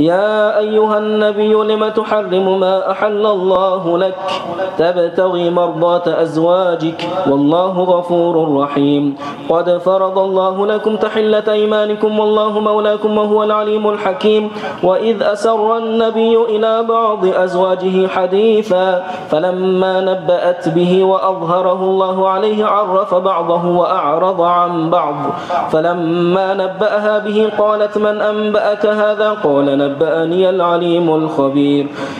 يا أيها النبي لم تحرم ما أحل الله لك؟ تبتغي مرضات أزواجك. والله غفور رحيم. قد فرض الله لكم تحلة أيمانكم. والله مولاكم وهو العليم الحكيم. وإذ أسر النبي إلى بعض أزواجه حديثا فلما نبأت به وأظهره الله عليه عرف بعضه وأعرض عن بعض. فلما نبأها به قالت من أنبأك هذا؟ قال نبأني العليم الخبير.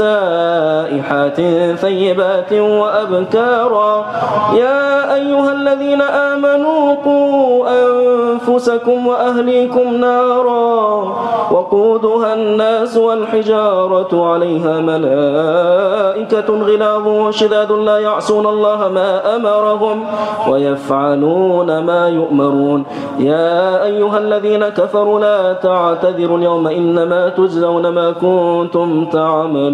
سائحات ثيبات وأبكارا. يا الذين آمنوا قوا أنفسكم وأهليكم نارا وقودها الناس والحجارة عليها ملائكة غلاظ شداد لا يعصون الله ما أمرهم ويفعلون ما يؤمرون. يا أيها الذين كفروا لا تعتذروا اليوم إنما تجزون ما كنتم تعملون.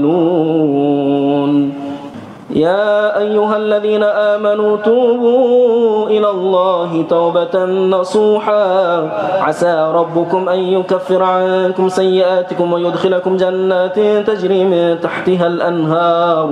يا أيها الذين آمنوا توبوا إلى الله توبة نصوحا. عسى ربكم أن يكفر عنكم سيئاتكم ويدخلكم جنات تجري من تحتها الأنهار.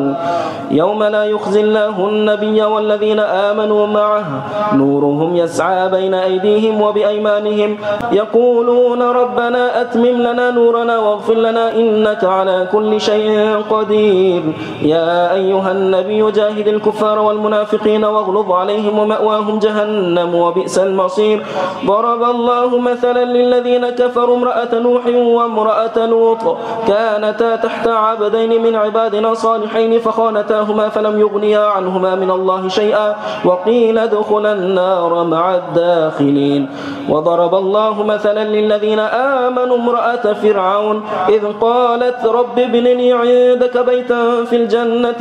يوم لا يخزي الله النبي والذين آمنوا معه. نورهم يسعى بين أيديهم وبأيمانهم. يقولون ربنا أتمم لنا نورنا واغفر لنا إنك على كل شيء قدير. يا أيها جاهد الكفار والمنافقين واغلظ عليهم ومأواهم جهنم وبئس المصير. ضرب الله مثلا للذين كفروا امرأة نوح وامرأة لوط كانتا تحت عبدين من عبادنا صالحين فخانتاهما فلم يغنيا عنهما من الله شيئا وقيل ادخلا النار مع الداخلين. وضرب الله مثلا للذين آمنوا امرأة فرعون إذ قالت رب ابن لي عندك بيتا في الجنة